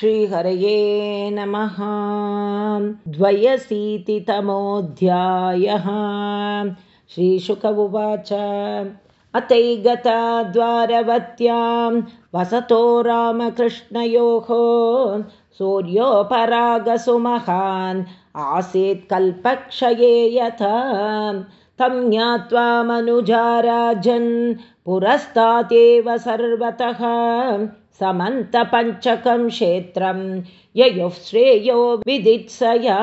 श्रीहरये नमः। द्वयशीतितमोऽध्यायः। श्रीशुक उवाच। अतैगता द्वारवत्यां वसतो रामकृष्णयोः। सूर्योपरागसुमहान् आसीत् कल्पक्षये यथा। तं ज्ञात्वा मनुजाराजन् पुरस्तादेव सर्वतः समन्तपञ्चकं क्षेत्रं ययोः श्रेयो विदित्सया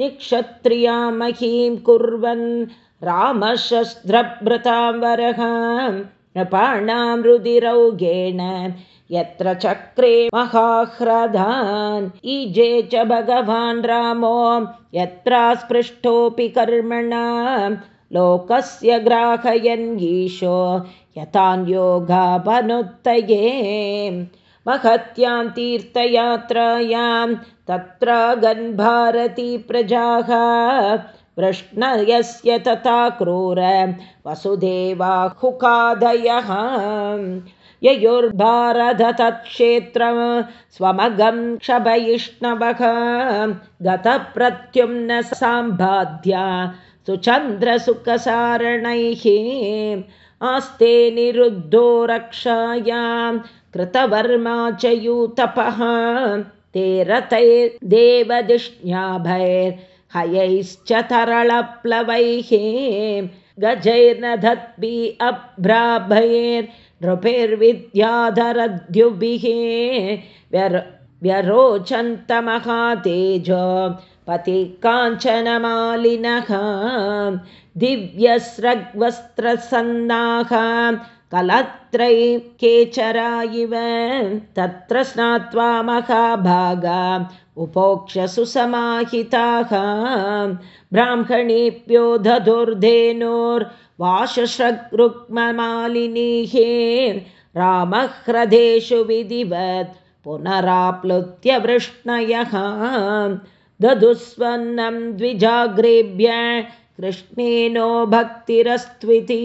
निक्षत्रिया महीं कुर्वन् रामशस्त्रभृतां वरः नृपाणां रुदिरौगेण यत्र चक्रे महाह्रदान् ईजे च भगवान् रामो यत्रा स्पृष्टोऽपि कर्मणा लोकस्य ग्राहयन् ईशो यथान्योगापनुत्तये महत्यां तीर्थयात्रायां तत्र गन्भारती प्रजाः प्रश्नयस्य तथा क्रूर वसुदेवाहुकादयः। ययोर्भारत तत्क्षेत्रं स्वमगं क्षभयिष्णवः गतप्रत्युम्न साम्बाध्या सुचन्द्रसुखसारणैः आस्ते निरुद्धो रक्षायां कृतवर्मा च यूतपः। ते रतैर्देवधिष्ण्याभैर्हयैश्च तरलप्लवैः गजैर्नधद्भि अभ्राभैर्नृभिर्विद्याधरद्युभिः व्यरोचन्तमहातेजो पति काञ्चनमालिनः दिव्यस्रग्वस्त्रसन्नाः कलत्रै केचरा इव तत्र स्नात्वा महाभागा उपोक्ष्य सुसमाहिताः। ब्राह्मणेभ्यो दधुर्धेनोर्वाशश्रग्रुक्ममालिनीः रामह्रदेषु विधिवत् पुनराप्लुत्य वृष्णयः दधुस्वन्नं द्विजाग्रेभ्य कृष्णेनो भक्तिरस्त्विति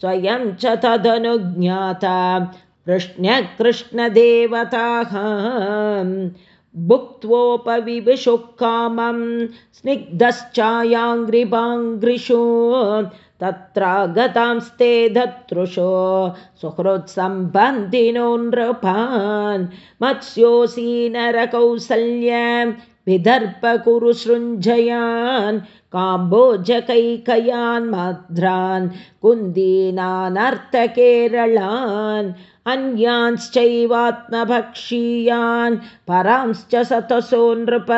स्वयं च तदनुज्ञाता कृष्णकृष्णदेवताः भुक्त्वोपविशुकामं स्निग्धश्चायाङ्घ्रिभाङ्घ्रिषु तत्रागतांस्ते धतृषो सुहृत्सम्बन्धिनो नृपान् मत्स्योऽसीनरकौसल्य विदर्पकुरु सृञ्जयान् काम्बोजकैकयान् मध्रान् कुन्दीनानर्थकेरलान् अन्यांश्चैवात्मभक्षीयान् परांश्च सतसो नृप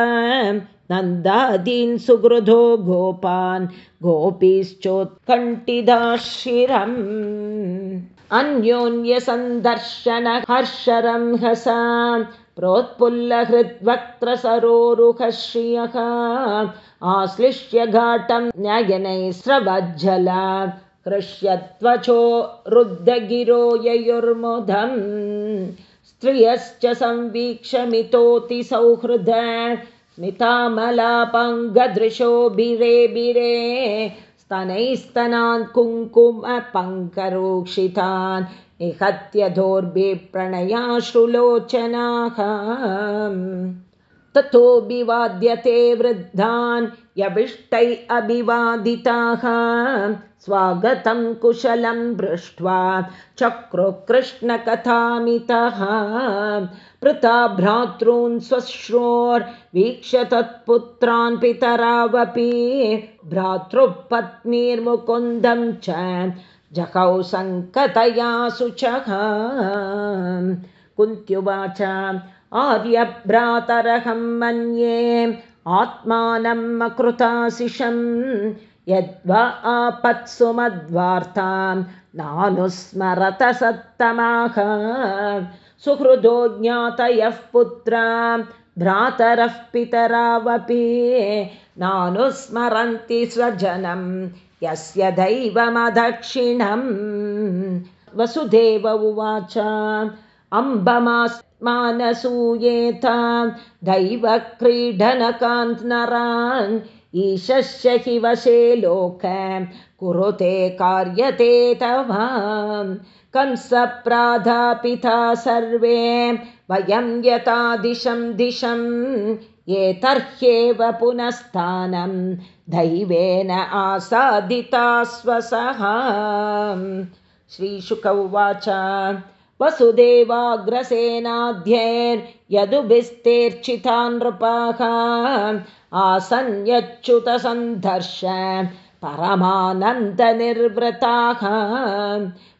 नन्दादीन् सुहृदो गोपान् गोपीश्चोत्कण्ठिदाशिरम् अन्योन्यसन्दर्शन हर्षरं हसा प्रोत्पुल्लहृद्वक्त्रसरोरुहश्रियः आश्लिष्य घाटं न्ययनैस्रवज्जला कृष्यत्वचो रुद्धगिरो ययुर्मुदम्। स्त्रियश्च संवीक्षमितोतिसौहृद स्मितामलापङ्गदृशो बिरे बिरे स्तनैस्तनान् कुङ्कुमपङ्करोक्षितान् निहत्यधोर्भिप्रणयाश्रुलोचनाः ततोऽभिवाद्यते वृद्धान् यविष्टै अभिवादिताः स्वागतं कुशलं पृष्ट्वा चक्रुकृष्णकथामितः। पृथा भ्रातॄन् स्वश्रोर्वीक्ष्य तत्पुत्रान् पितरावपि। भ्रातृपत्नीर्मुकुन्दं च जहौ सङ्कतया शुचः कुन्त्युवाच आर्यभ्रातरहं मन्ये आत्मानम् अकृताशिषं यद्वा आपत्सु मद्वार्तां नानुस्मरत सत्तमाः सुहृदो ज्ञातयः पुत्रा भ्रातरः पितरावपि नानुस्मरन्ति स्वजनं यस्य दैवमदक्षिणं वसुदेव उवाच अम्बमास्मानसूयेता दैवक्रीडनकान् नरान् ईशस्य हि वशे लोक कुरुते कार्यते तव। कंसप्राधापिता सर्वे वयं यथा दिशं दिशं एतर्ह्येव पुनस्तानं दैवेन आसादिता स्वसः। श्रीशुक उवाच वसुदेवाग्रसेनाध्यैर्यदुभिस्तेर्चिता नृपाः आसन्यच्युतसन्धर्ष परमानन्दनिर्वृताः।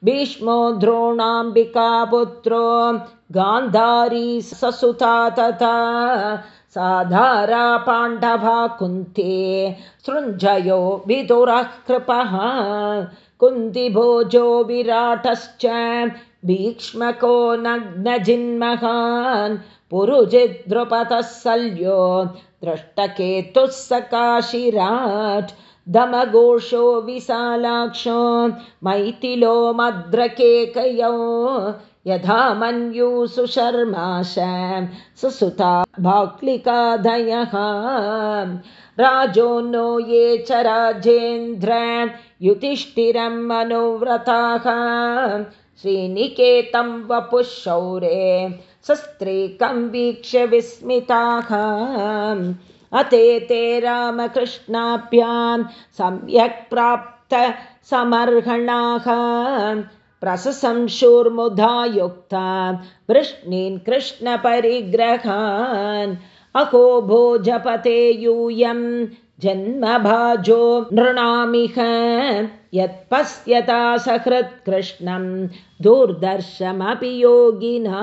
भीष्मो द्रोणाम्बिकापुत्रो गान्धारी ससुता तथा साधारा पाण्डवा कुन्ते सृञ्जयो विदुरः कृपः। कुन्तिभोजो विराटश्च भीक्ष्मको नग्नजिन्महान् पुरुजिद्रुपतः सल्यो दृष्टकेतुः सकाशिराट् दमघोषो विशालाक्षो मैथिलो मद्रकेकयो यथा मन्यूसु शर्माश सुसुता भाक्लिकादयः राजो नो ये च राजेन्द्र युधिष्ठिरम् अनुव्रताः श्रीनिकेतं वपुः शौरे सस्त्रीकं वीक्ष्य विस्मिताः। अते ते रामकृष्णाभ्यां सम्यक् प्राप्तसमर्हणाः प्रसंशूर्मुधा युक्ता वृष्णीन् कृष्णपरिग्रहान्। अहो भोजपते यूयं जन्मभाजो नृणामिह यत्पश्यता सकृत्कृष्णं दुर्दर्शमपि योगिना।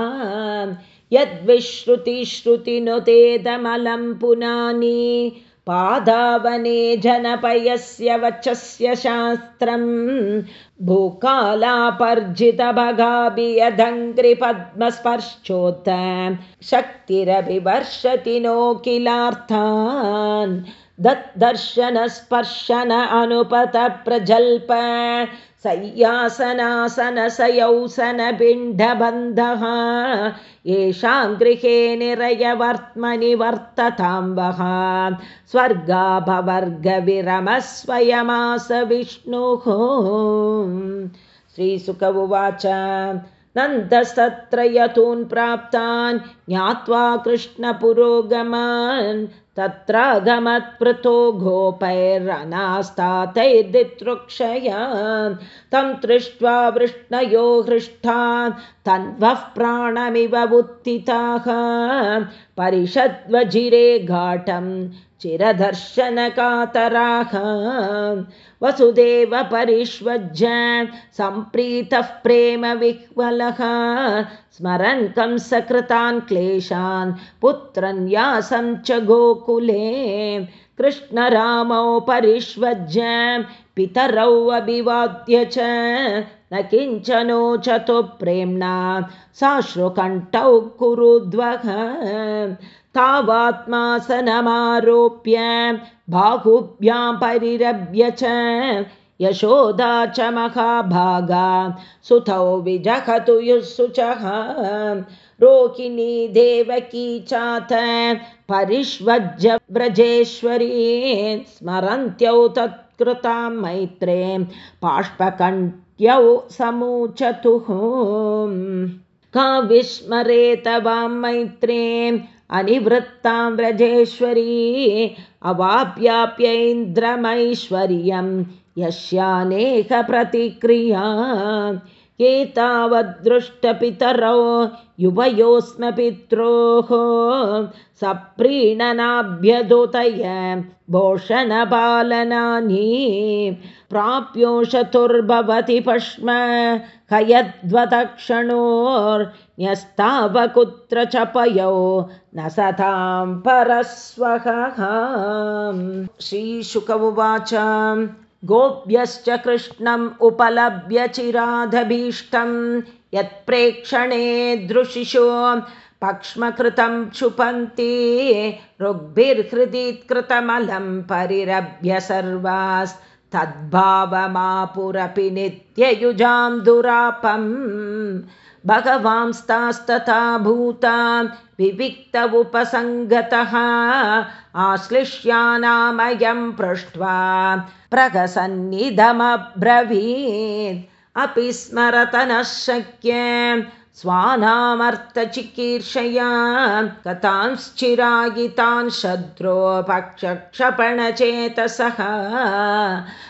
यद्विश्रुतिश्रुतिनुतेदमलं पुनानि पादावने जनपयस्य वचस्य शास्त्रम् भूकालापर्जितभगाभियदङ्घ्रिपद्मस्पर्शोत शक्तिरभिवर्षति नोकिलार्थान् दर्शनस्पर्शन अनुपतप्रजल्प सय्यासनासनसयौसनपिण्डबन्धः येषां गृहे निरयवर्त्मनि वर्ततां वः स्वर्गाभवर्गविरमस्वयमास विष्णुः। श्रीसुक उवाच नन्दस्तत्र यतून् प्राप्तान् ज्ञात्वा कृष्णपुरोगमान् तत्रागमत्पृतो गोपैरनास्तातैर्दितृक्षया तं दृष्ट्वा वृष्णयो हृष्टा तन्वः प्राणमिव उत्थिताः। परिषद्वजिरे घाटं चिरदर्शनकातराः। वसुदेव परिष्वज्य सम्प्रीतः प्रेमविह्वलः स्मरन् कंसकृतान् क्लेशान् पुत्रन्यासं च गोकुले। कृष्णरामौ परिष्वज्य पितरौ अभिवाद्य च। न किञ्चनोचतु प्रेम्णा साश्रुकण्ठौ कुरुद्वः तावात्मासनमारोप्य बाहुभ्यां परिरभ्य च यशोदा च महाभागा सुतौ विजहतु युःशुचः रोहिणी देवकी चात परिष्वज्य व्रजेश्वरी स्मरन्त्यौ तत्कृतां मैत्रे बाष्पकण्ठ्यौ समूचतुः। का विस्मरेत वां मैत्रे अनिवृत्तां व्रजेश्वरी अवाप्याप्यैन्द्रमैश्वर्यं यस्यानेकप्रतिक्रिया एतावद्दृष्टपितरौ युवयोस्म पित्रोः सप्रीणनाभ्यदुतय भोषणपालनानि प्राप्योषतुर्भवति पश्म हयद्वतक्षणोर्न्यस्तावकुत्र च पयो न सतां परस्वः श्रीशुक उवाच गोप्यश्च कृष्णम् उपलभ्य चिराधभीष्टं यत्प्रेक्षणे दृशिषु पक्ष्मकृतं क्षुपन्ति ऋग्भिर्हृदित्कृतमलं परिरभ्य सर्वास्तद्भावमापुरपि नित्ययुजां दुरापम् भगवांस्तास्तथा भूता विविक्त उपसङ्गतः आश्लिष्यानामयं पृष्ट्वा प्रहसन्निधमब्रवीत् अपि स्मरत न शक्य स्वानामर्थचिकीर्षया कथांश्चिरायितान् शत्रोपक्षक्षपणचेतसः।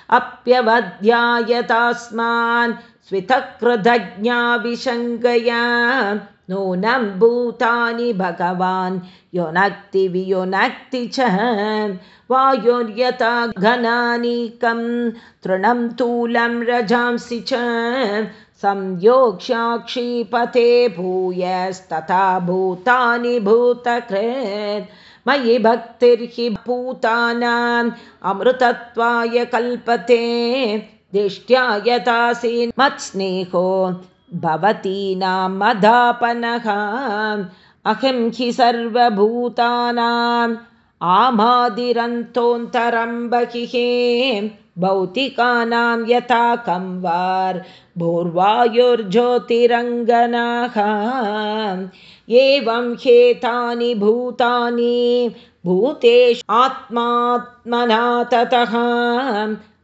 अप्यवध्यायतास्मान् स्वितकृतज्ञाभिशङ्कया नूनं भूतानि भगवान् योनक्ति वियोनक्ति च। वायुर्यथा घनानीकं तृणं तूलं रजांसि च। संयोक्ष्याक्षीपते भूयस्तथा भूतानि भूतकृत्। मयि भक्तिर्हि भूतानाम् अमृतत्वाय कल्पते दिष्ट्या यथासि मत्स्नेहो भवतीनां मदापनः। अहं हि सर्वभूतानाम् आमादिरन्तोऽन्तरं बहिः भौतिकानां यथा कंवार् भूर्वायुर्ज्योतिरङ्गनाः। एवं ह्येतानि भूतानि भूतेषु आत्मात्मना ततः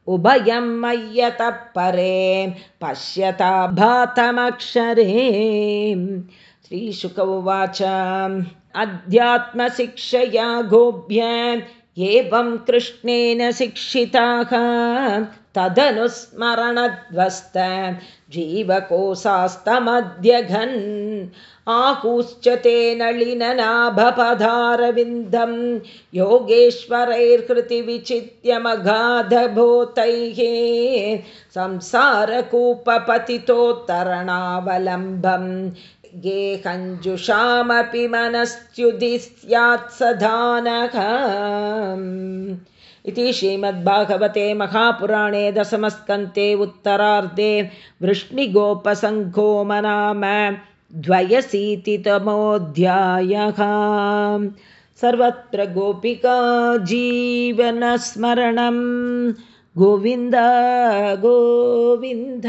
उभयं मय्यतः परे पश्यता भातमक्षरे। श्रीशुक उवाच अध्यात्मशिक्षया गोभ्य एवं कृष्णेन शिक्षिताः तदनुस्मरणध्वस्त जीवकोशास्तमध्यघन् आहुश्च ते नलिननाभपधारविन्दं योगेश्वरैर्हृतिविचित्यमगाधभूतैः संसारकूपपतितोत्तरणावलम्बम् गेहञ्जुषामपि मनस्त्युदि स्यात् सधानः। इति श्रीमद्भागवते महापुराणे दशमस्कन्ते उत्तरार्धे वृष्णिगोपसङ्घोमनाम द्वयशीतितमोऽध्यायः। सर्वत्र गोपिका जीवनस्मरणं। गोविन्द गोविन्द।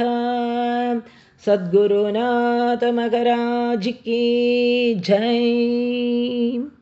सद्गुरुनाथमगराजिकी जय